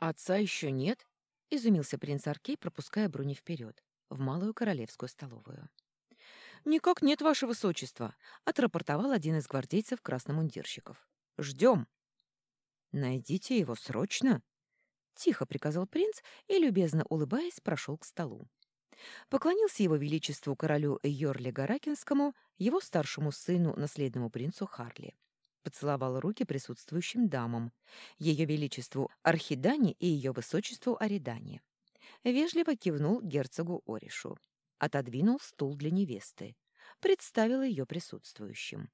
Отца еще нет? Изумился принц Аркей, пропуская Бруни вперед, в малую королевскую столовую. «Никак нет, ваше высочество», — отрапортовал один из гвардейцев красномундирщиков. «Ждем». «Найдите его срочно», — тихо приказал принц и, любезно улыбаясь, прошел к столу. Поклонился его величеству королю Йорле Гаракинскому, его старшему сыну, наследному принцу Харли. Поцеловал руки присутствующим дамам, ее величеству Архидане и ее высочеству Аридане. Вежливо кивнул герцогу Оришу. Отодвинул стул для невесты. Представил ее присутствующим.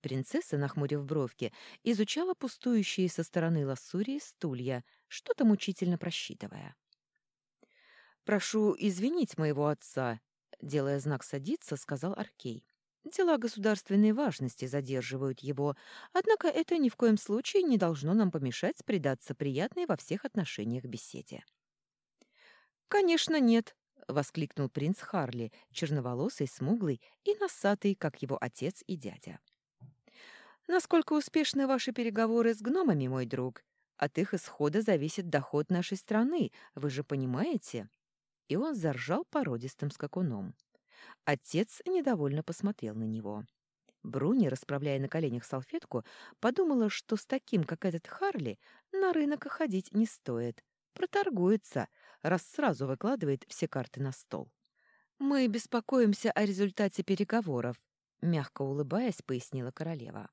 Принцесса, нахмурив бровки, изучала пустующие со стороны лассурии стулья, что-то мучительно просчитывая. «Прошу извинить моего отца», — делая знак «садиться», сказал Аркей. «Дела государственной важности задерживают его, однако это ни в коем случае не должно нам помешать предаться приятной во всех отношениях беседе». «Конечно, нет», — воскликнул принц Харли, черноволосый, смуглый и носатый, как его отец и дядя. «Насколько успешны ваши переговоры с гномами, мой друг? От их исхода зависит доход нашей страны, вы же понимаете?» И он заржал породистым скакуном. Отец недовольно посмотрел на него. Бруни, расправляя на коленях салфетку, подумала, что с таким, как этот Харли, на рынок ходить не стоит. Проторгуется, раз сразу выкладывает все карты на стол. «Мы беспокоимся о результате переговоров», — мягко улыбаясь, пояснила королева.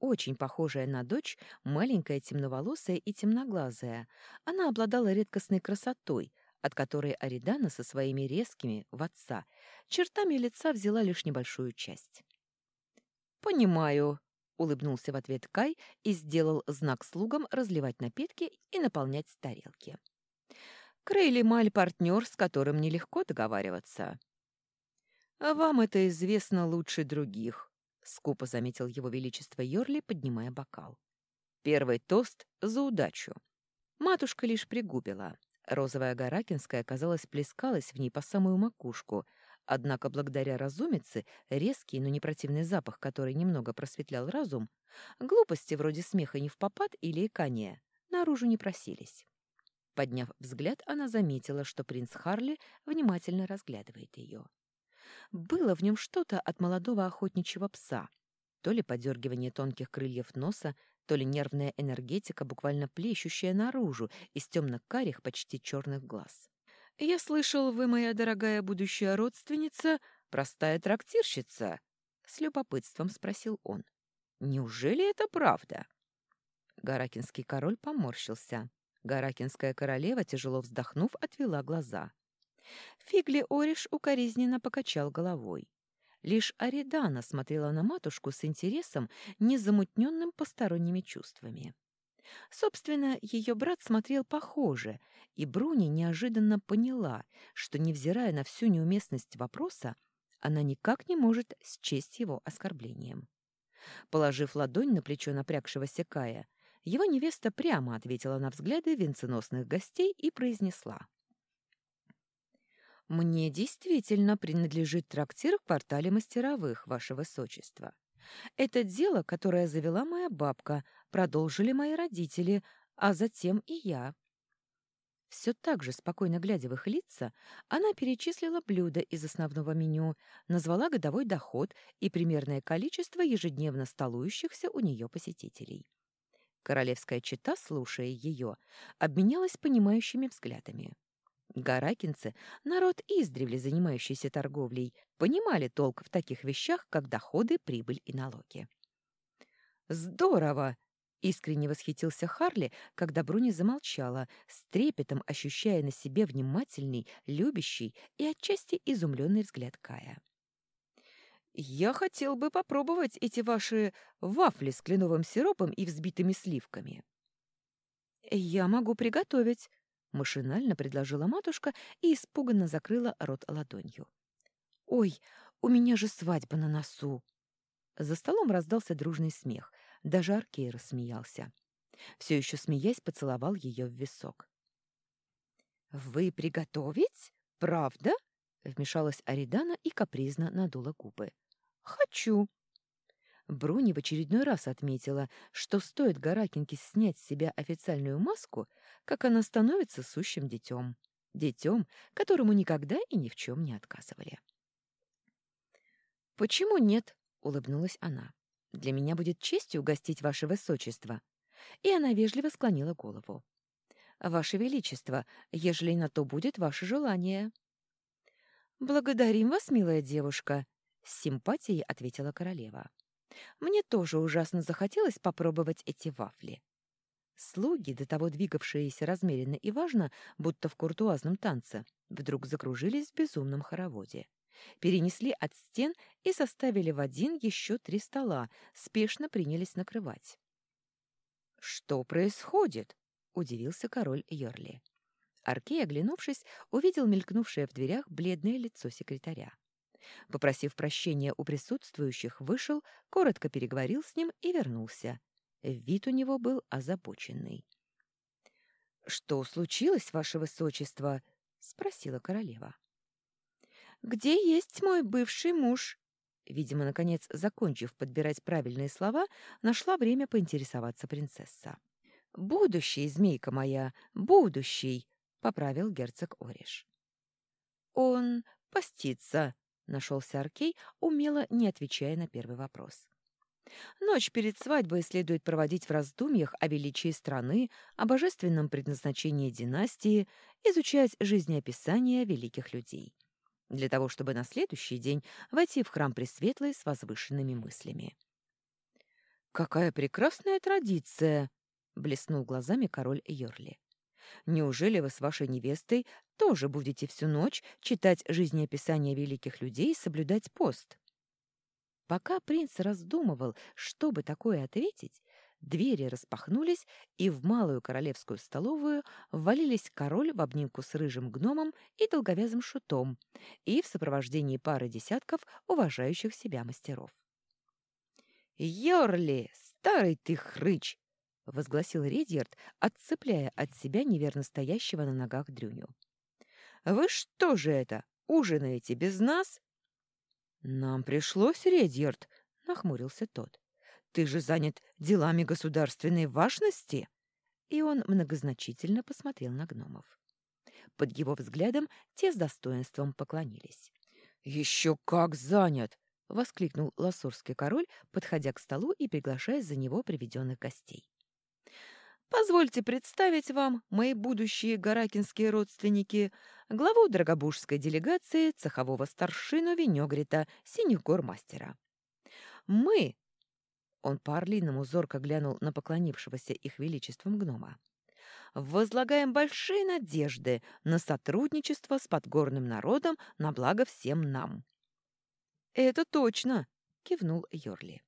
Очень похожая на дочь, маленькая, темноволосая и темноглазая, она обладала редкостной красотой, от которой Аридана со своими резкими, в отца, чертами лица взяла лишь небольшую часть. «Понимаю», — улыбнулся в ответ Кай и сделал знак слугам разливать напитки и наполнять тарелки. Крейли Маль — партнер, с которым нелегко договариваться. «А вам это известно лучше других», — скупо заметил его величество Йорли, поднимая бокал. «Первый тост за удачу». Матушка лишь пригубила. Розовая Гаракинская, казалось, плескалась в ней по самую макушку, однако благодаря разумице, резкий, но не противный запах, который немного просветлял разум, глупости вроде смеха не в попад или икания наружу не просились. Подняв взгляд, она заметила, что принц Харли внимательно разглядывает ее. Было в нем что-то от молодого охотничьего пса. То ли подергивание тонких крыльев носа, то ли нервная энергетика, буквально плещущая наружу из темно-карих, почти черных глаз. «Я слышал, вы, моя дорогая будущая родственница, простая трактирщица?» — с любопытством спросил он. «Неужели это правда?» Гаракинский король поморщился. Гаракинская королева, тяжело вздохнув, отвела глаза. Фигли Ориш укоризненно покачал головой. Лишь Аридана смотрела на матушку с интересом, незамутненным посторонними чувствами. Собственно, ее брат смотрел похоже, и Бруни неожиданно поняла, что, невзирая на всю неуместность вопроса, она никак не может счесть его оскорблением. Положив ладонь на плечо напрягшегося Кая, его невеста прямо ответила на взгляды венценосных гостей и произнесла. «Мне действительно принадлежит трактир в квартале мастеровых, ваше высочество. Это дело, которое завела моя бабка, продолжили мои родители, а затем и я». Все так же, спокойно глядя в их лица, она перечислила блюда из основного меню, назвала годовой доход и примерное количество ежедневно столующихся у нее посетителей. Королевская чета, слушая ее, обменялась понимающими взглядами. Гаракинцы, народ издревле занимающийся торговлей, понимали толк в таких вещах, как доходы, прибыль и налоги. «Здорово!» — искренне восхитился Харли, когда Бруни замолчала, с трепетом ощущая на себе внимательный, любящий и отчасти изумленный взгляд Кая. «Я хотел бы попробовать эти ваши вафли с кленовым сиропом и взбитыми сливками». «Я могу приготовить», — машинально предложила матушка и испуганно закрыла рот ладонью. «Ой, у меня же свадьба на носу!» За столом раздался дружный смех. Даже Аркей рассмеялся. Все еще смеясь, поцеловал ее в висок. «Вы приготовить? Правда?» Вмешалась Аридана и капризно надула губы. «Хочу». Бруни в очередной раз отметила, что стоит Гаракинке снять с себя официальную маску, как она становится сущим детем. Детем, которому никогда и ни в чем не отказывали. «Почему нет?» — улыбнулась она. «Для меня будет честью угостить ваше высочество». И она вежливо склонила голову. «Ваше величество, ежели на то будет ваше желание». «Благодарим вас, милая девушка», — с симпатией ответила королева. «Мне тоже ужасно захотелось попробовать эти вафли». Слуги, до того двигавшиеся размеренно и важно, будто в куртуазном танце, вдруг закружились в безумном хороводе перенесли от стен и составили в один еще три стола, спешно принялись накрывать. «Что происходит?» — удивился король Йорли. Аркей, оглянувшись, увидел мелькнувшее в дверях бледное лицо секретаря. Попросив прощения у присутствующих, вышел, коротко переговорил с ним и вернулся. Вид у него был озабоченный. «Что случилось, ваше высочество?» — спросила королева. «Где есть мой бывший муж?» Видимо, наконец, закончив подбирать правильные слова, нашла время поинтересоваться принцесса. «Будущий, змейка моя, будущий!» — поправил герцог Ориш. «Он постится», — нашелся Аркей, умело не отвечая на первый вопрос. Ночь перед свадьбой следует проводить в раздумьях о величии страны, о божественном предназначении династии, изучать жизнеописания великих людей для того, чтобы на следующий день войти в храм Пресветлой с возвышенными мыслями. «Какая прекрасная традиция!» — блеснул глазами король Йорли. «Неужели вы с вашей невестой тоже будете всю ночь читать жизнеописания великих людей и соблюдать пост?» Пока принц раздумывал, что бы такое ответить, Двери распахнулись, и в малую королевскую столовую ввалились король в обнимку с рыжим гномом и долговязым шутом, и в сопровождении пары десятков уважающих себя мастеров. «Йорли, старый ты хрыч!» — возгласил Редьярд, отцепляя от себя неверно стоящего на ногах Дрюню. «Вы что же это, ужинаете без нас?» «Нам пришлось, Редьярд!» — нахмурился тот. Ты же занят делами государственной важности!» И он многозначительно посмотрел на гномов. Под его взглядом те с достоинством поклонились. «Еще как занят!» — воскликнул ласурский король, подходя к столу и приглашая за него приведенных гостей. «Позвольте представить вам, мои будущие гаракинские родственники, главу драгобужской делегации цехового старшину Венегрита, синих гор мастера. Мы, он по-орлиному зорко глянул на поклонившегося их величеством гнома. «Возлагаем большие надежды на сотрудничество с подгорным народом на благо всем нам». «Это точно!» — кивнул Йорли.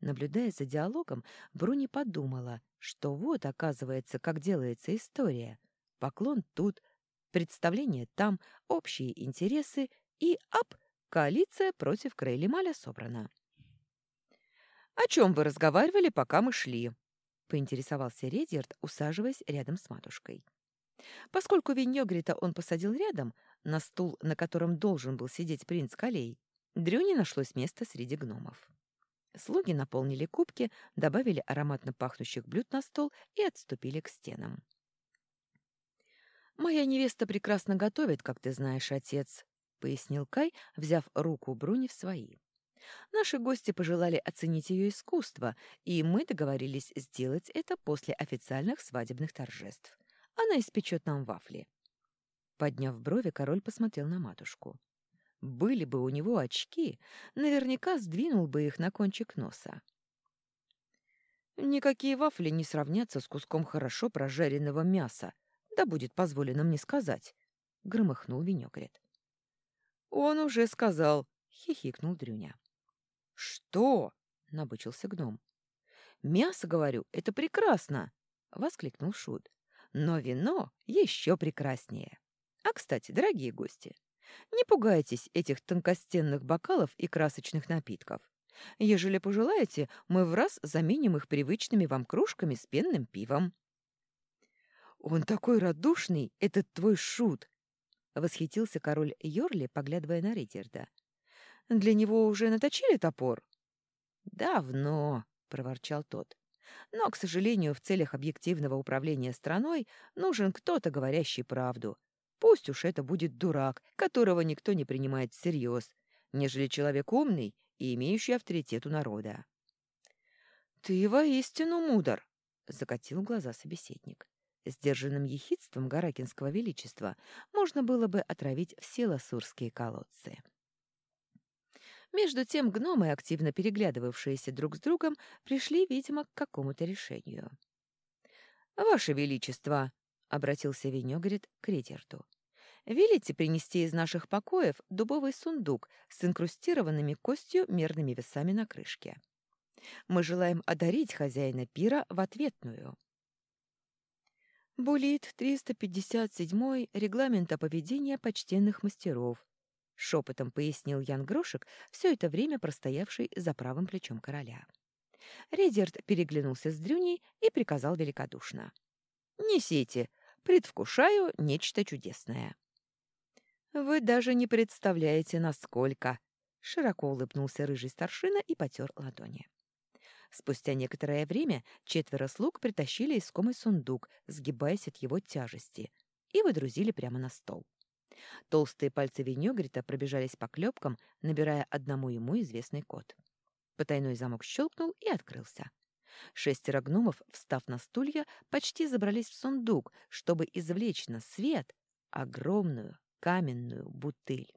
Наблюдая за диалогом, Бруни подумала, что вот, оказывается, как делается история. Поклон тут, представление там, общие интересы и, ап, коалиция против Крейлималя собрана. «О чем вы разговаривали, пока мы шли?» — поинтересовался Редьярд, усаживаясь рядом с матушкой. Поскольку Виньогрита он посадил рядом, на стул, на котором должен был сидеть принц Калей, Дрю не нашлось места среди гномов. Слуги наполнили кубки, добавили ароматно пахнущих блюд на стол и отступили к стенам. «Моя невеста прекрасно готовит, как ты знаешь, отец», — пояснил Кай, взяв руку Бруни в свои. Наши гости пожелали оценить ее искусство, и мы договорились сделать это после официальных свадебных торжеств. Она испечет нам вафли. Подняв брови, король посмотрел на матушку. Были бы у него очки, наверняка сдвинул бы их на кончик носа. Никакие вафли не сравнятся с куском хорошо прожаренного мяса, да будет позволено мне сказать, — громыхнул Винегрет. — Он уже сказал, — хихикнул Дрюня. «Что?» — набычился гном. «Мясо, говорю, это прекрасно!» — воскликнул Шут. «Но вино еще прекраснее. А, кстати, дорогие гости, не пугайтесь этих тонкостенных бокалов и красочных напитков. Ежели пожелаете, мы в раз заменим их привычными вам кружками с пенным пивом». «Он такой радушный, этот твой Шут!» — восхитился король Йорли, поглядывая на Ридерда. Для него уже наточили топор? «Давно», — проворчал тот. «Но, к сожалению, в целях объективного управления страной нужен кто-то, говорящий правду. Пусть уж это будет дурак, которого никто не принимает всерьез, нежели человек умный и имеющий авторитет у народа». «Ты воистину мудр», — закатил глаза собеседник. Сдержанным ехидством Гаракинского величества можно было бы отравить все ласурские колодцы. Между тем гномы, активно переглядывавшиеся друг с другом, пришли, видимо, к какому-то решению. «Ваше Величество!» — обратился Венегрит к Ретерту. «Велите принести из наших покоев дубовый сундук с инкрустированными костью мерными весами на крышке. Мы желаем одарить хозяина пира в ответную». Булит 357 регламента поведения почтенных мастеров, шепотом пояснил Ян Грошек, все это время простоявший за правым плечом короля. Редерт переглянулся с Дрюней и приказал великодушно. «Несите, предвкушаю нечто чудесное». «Вы даже не представляете, насколько!» Широко улыбнулся рыжий старшина и потер ладони. Спустя некоторое время четверо слуг притащили искомый сундук, сгибаясь от его тяжести, и выдрузили прямо на стол. Толстые пальцы Венегрита пробежались по клепкам, набирая одному ему известный код. Потайной замок щелкнул и открылся. Шестеро гномов, встав на стулья, почти забрались в сундук, чтобы извлечь на свет огромную каменную бутыль.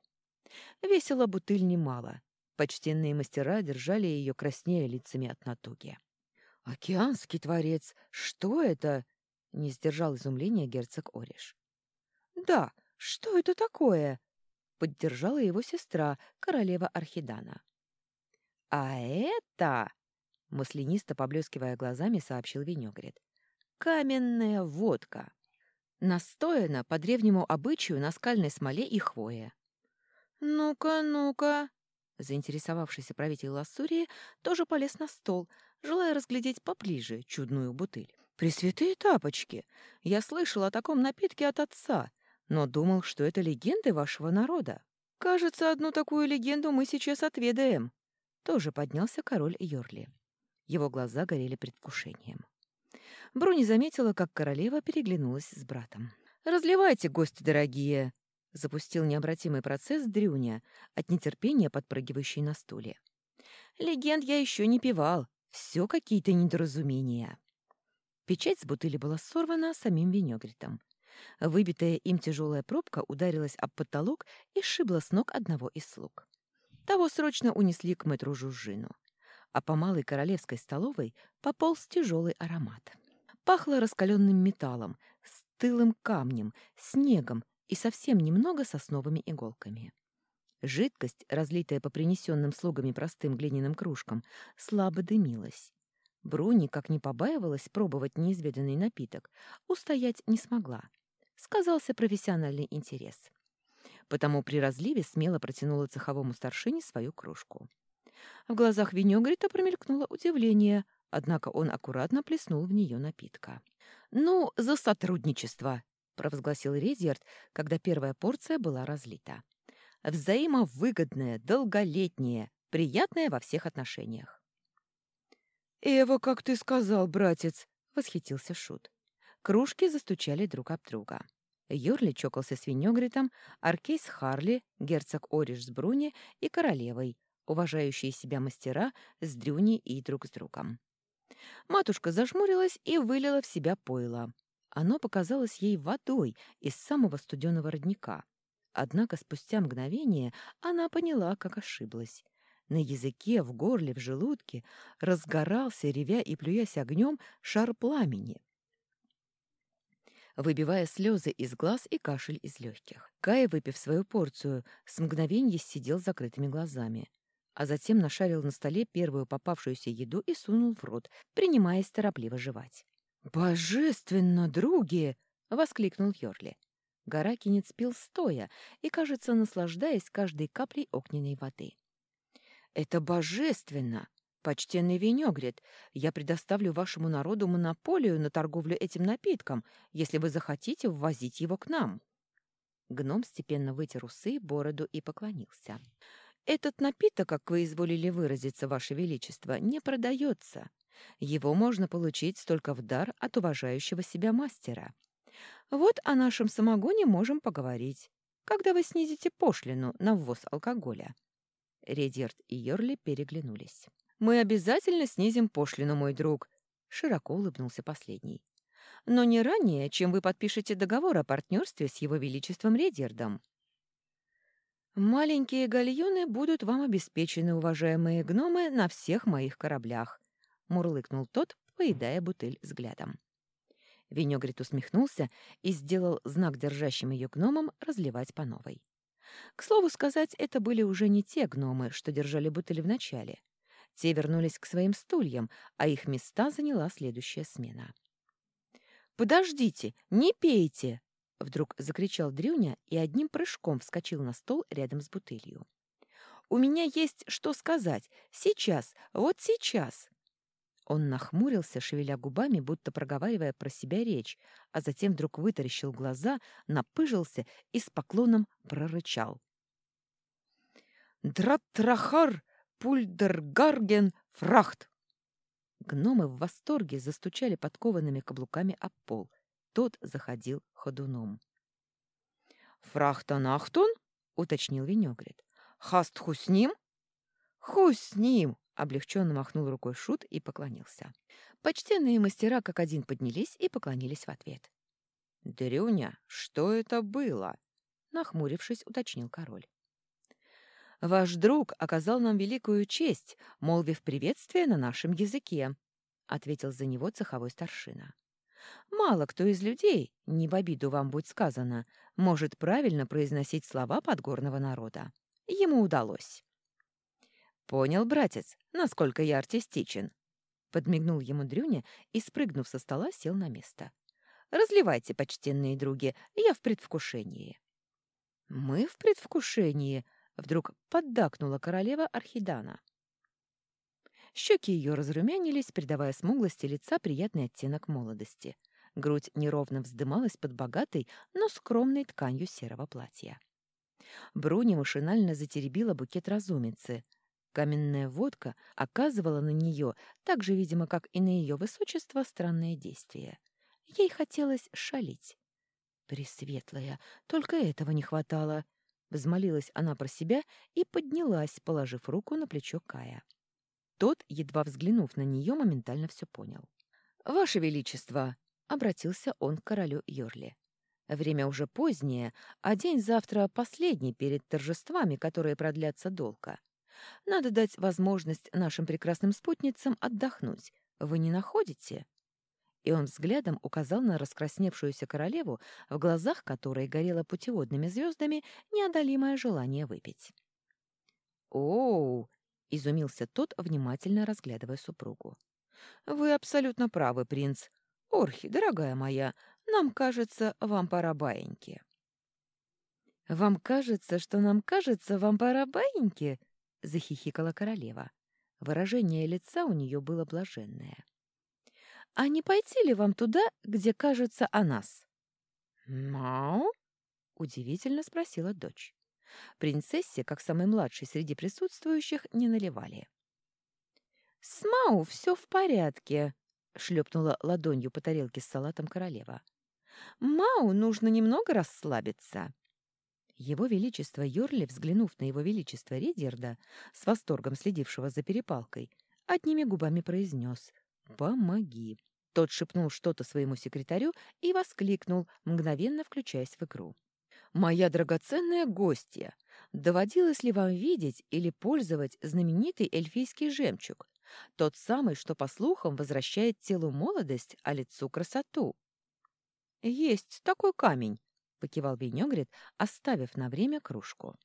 Весила бутыль немало, Почтенные мастера держали ее краснея лицами от натуги. «Океанский творец! Что это?» — не сдержал изумления герцог Ориш. «Да, что это такое?» — поддержала его сестра, королева Архидана. «А это...» — маслянисто поблескивая глазами, сообщил Венегрет. «Каменная водка. Настояна по древнему обычаю на скальной смоле и хвое». «Ну-ка, ну-ка!» Заинтересовавшийся правитель Лассурии тоже полез на стол, желая разглядеть поближе чудную бутыль. «Пресвятые тапочки! Я слышал о таком напитке от отца, но думал, что это легенды вашего народа. Кажется, одну такую легенду мы сейчас отведаем». Тоже поднялся король Йорли. Его глаза горели предвкушением. Бруни заметила, как королева переглянулась с братом. «Разливайте, гости дорогие!» Запустил необратимый процесс Дрюня, от нетерпения подпрыгивающий на стуле. «Легенд я еще не пивал. Все какие-то недоразумения». Печать с бутыли была сорвана самим винегритом. Выбитая им тяжелая пробка ударилась об потолок и сшибла с ног одного из слуг. Того срочно унесли к мэтру Жужжину. А по малой королевской столовой пополз тяжелый аромат. Пахло раскаленным металлом, стылым камнем, снегом и совсем немного сосновыми иголками. Жидкость, разлитая по принесенным слугами простым глиняным кружкам, слабо дымилась. Бруни, как не побаивалась пробовать неизведанный напиток, устоять не смогла. Сказался профессиональный интерес. Потому при разливе смело протянула цеховому старшине свою кружку. В глазах Венегрита промелькнуло удивление, однако он аккуратно плеснул в нее напитка. «Ну, за сотрудничество!» провозгласил Редьярд, когда первая порция была разлита. Взаимовыгодное, долголетнее, приятное во всех отношениях. «Эва, как ты сказал, братец!» — восхитился Шут. Кружки застучали друг об друга. Юрли чокался с Винегритом, Аркейс Харли, герцог Ориш с Бруни и королевой, уважающие себя мастера с Дрюни и друг с другом. Матушка зажмурилась и вылила в себя пойло. Оно показалось ей водой из самого студеного родника. Однако спустя мгновение она поняла, как ошиблась. На языке, в горле, в желудке разгорался, ревя и плюясь огнем, шар пламени, выбивая слезы из глаз и кашель из легких. Кай, выпив свою порцию, с мгновенья сидел с закрытыми глазами, а затем нашарил на столе первую попавшуюся еду и сунул в рот, принимаясь торопливо жевать. «Божественно, други!» — воскликнул Йорли. Гаракинец пил стоя и, кажется, наслаждаясь каждой каплей огненной воды. «Это божественно! Почтенный Венегрет, я предоставлю вашему народу монополию на торговлю этим напитком, если вы захотите ввозить его к нам». Гном степенно вытер усы, бороду и поклонился. Этот напиток, как вы изволили выразиться, Ваше Величество, не продается. Его можно получить только в дар от уважающего себя мастера. Вот о нашем самогоне можем поговорить, когда вы снизите пошлину на ввоз алкоголя». Редьярд и Йорли переглянулись. «Мы обязательно снизим пошлину, мой друг», — широко улыбнулся последний. «Но не ранее, чем вы подпишете договор о партнерстве с его величеством Редьярдом». «Маленькие гальюны будут вам обеспечены, уважаемые гномы, на всех моих кораблях», — мурлыкнул тот, поедая бутыль взглядом. Венегрит усмехнулся и сделал знак держащим ее гномам разливать по новой. К слову сказать, это были уже не те гномы, что держали бутыль в начале. Те вернулись к своим стульям, а их места заняла следующая смена. «Подождите, не пейте!» — вдруг закричал Дрюня и одним прыжком вскочил на стол рядом с бутылью. «У меня есть что сказать. Сейчас, вот сейчас!» Он нахмурился, шевеля губами, будто проговаривая про себя речь, а затем вдруг вытаращил глаза, напыжился и с поклоном прорычал. «Драттрахар пульдергарген фрахт!» Гномы в восторге застучали подкованными каблуками об пол. Тот заходил ходуном. «Фрахтанахтун?» — уточнил Венегрит. «Хаст хусним?» «Хусним!» Облегченно махнул рукой Шут и поклонился. Почтенные мастера как один поднялись и поклонились в ответ. «Дрюня, что это было?» Нахмурившись, уточнил король. «Ваш друг оказал нам великую честь, молвив приветствие на нашем языке», ответил за него цеховой старшина. «Мало кто из людей, не в обиду вам будет сказано, может правильно произносить слова подгорного народа. Ему удалось». «Понял, братец, насколько я артистичен?» Подмигнул ему Дрюня и, спрыгнув со стола, сел на место. «Разливайте, почтенные други, я в предвкушении». «Мы в предвкушении», — вдруг поддакнула королева Архидана. Щеки ее разрумянились, придавая смуглости лица приятный оттенок молодости. Грудь неровно вздымалась под богатой, но скромной тканью серого платья. Бруни машинально затеребила букет разумицы — Каменная водка оказывала на нее, так же, видимо, как и на ее высочество, странное действие. Ей хотелось шалить. «Пресветлая, только этого не хватало!» Взмолилась она про себя и поднялась, положив руку на плечо Кая. Тот, едва взглянув на нее, моментально все понял. «Ваше Величество!» — обратился он к королю Йорли. «Время уже позднее, а день завтра последний перед торжествами, которые продлятся долго. Надо дать возможность нашим прекрасным спутницам отдохнуть. Вы не находите?» И он взглядом указал на раскрасневшуюся королеву, в глазах которой горело путеводными звездами неодолимое желание выпить. «Оу!» — изумился тот, внимательно разглядывая супругу. «Вы абсолютно правы, принц. Орхи, дорогая моя, нам кажется, вам пора баиньки». «Вам кажется, что нам кажется, вам пора баиньки?» — захихикала королева. Выражение лица у нее было блаженное. «А не пойти ли вам туда, где кажется о нас?» «Мау?» — удивительно спросила дочь. Принцессе, как самой младшей среди присутствующих, не наливали. «С Мау все в порядке», — шлепнула ладонью по тарелке с салатом королева. «Мау нужно немного расслабиться». Его Величество Йорли, взглянув на Его Величество Редерда, с восторгом следившего за перепалкой, одними губами произнес «Помоги». Тот шепнул что-то своему секретарю и воскликнул, мгновенно включаясь в игру. «Моя драгоценная гостья, доводилось ли вам видеть или пользовать знаменитый эльфийский жемчуг? Тот самый, что, по слухам, возвращает телу молодость, а лицу красоту?» «Есть такой камень», покивал Венегрит, оставив на время кружку.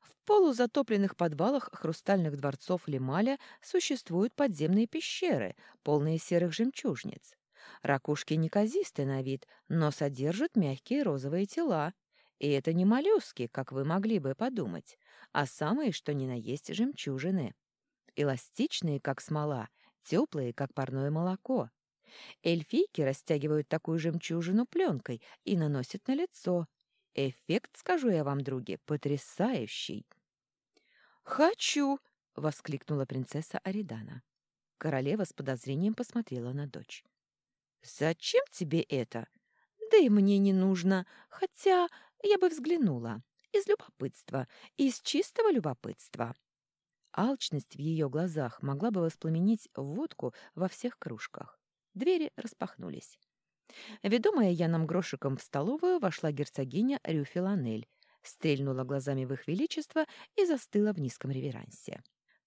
В полузатопленных подвалах хрустальных дворцов Лемаля существуют подземные пещеры, полные серых жемчужниц. Ракушки неказисты на вид, но содержат мягкие розовые тела. И это не моллюски, как вы могли бы подумать, а самые, что ни на есть, жемчужины. Эластичные, как смола, теплые, как парное молоко. Эльфийки растягивают такую жемчужину пленкой и наносят на лицо. Эффект, скажу я вам, други, потрясающий. «Хочу!» — воскликнула принцесса Аридана. Королева с подозрением посмотрела на дочь. «Зачем тебе это? Да и мне не нужно, хотя я бы взглянула. Из любопытства, из чистого любопытства». Алчность в ее глазах могла бы воспламенить водку во всех кружках. Двери распахнулись. Ведомая Яном Грошиком в столовую вошла герцогиня Рюфиланель, стрельнула глазами в их величество и застыла в низком реверансе.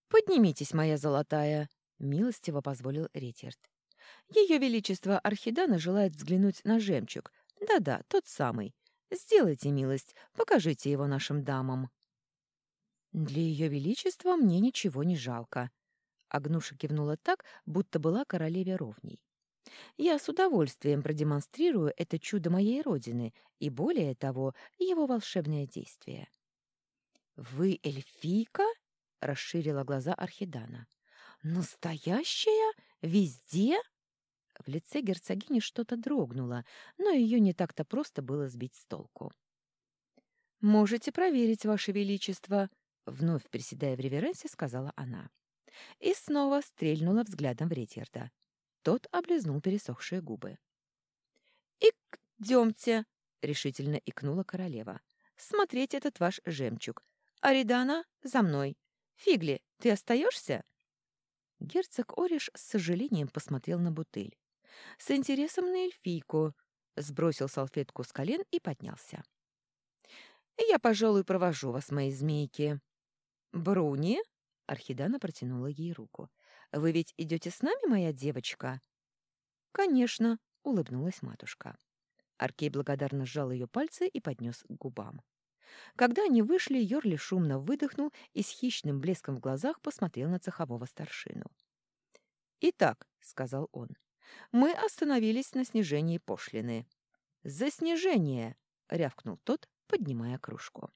«Поднимитесь, моя золотая!» — милостиво позволил Ретьерд. «Ее величество Архидана желает взглянуть на жемчуг. Да-да, тот самый. Сделайте милость, покажите его нашим дамам». «Для ее величества мне ничего не жалко». Агнуша кивнула так, будто была королеве ровней. «Я с удовольствием продемонстрирую это чудо моей родины и, более того, его волшебное действие». «Вы эльфийка?» — расширила глаза Архидана. «Настоящая? Везде?» В лице герцогини что-то дрогнуло, но ее не так-то просто было сбить с толку. «Можете проверить, Ваше Величество», Вновь приседая в реверенсе, сказала она. И снова стрельнула взглядом в Ретьерда. Тот облизнул пересохшие губы. «Ик-демте!» — решительно икнула королева. «Смотреть этот ваш жемчуг. Аридана, за мной. Фигли, ты остаешься?» Герцог Ориш с сожалением посмотрел на бутыль. С интересом на эльфийку. Сбросил салфетку с колен и поднялся. «Я, пожалуй, провожу вас, мои змейки», «Бруни?» — Архидана протянула ей руку. «Вы ведь идете с нами, моя девочка?» «Конечно», — улыбнулась матушка. Аркей благодарно сжал ее пальцы и поднес к губам. Когда они вышли, Йорли шумно выдохнул и с хищным блеском в глазах посмотрел на цехового старшину. «Итак», — сказал он, — «мы остановились на снижении пошлины». «За снижение!» — рявкнул тот, поднимая кружку.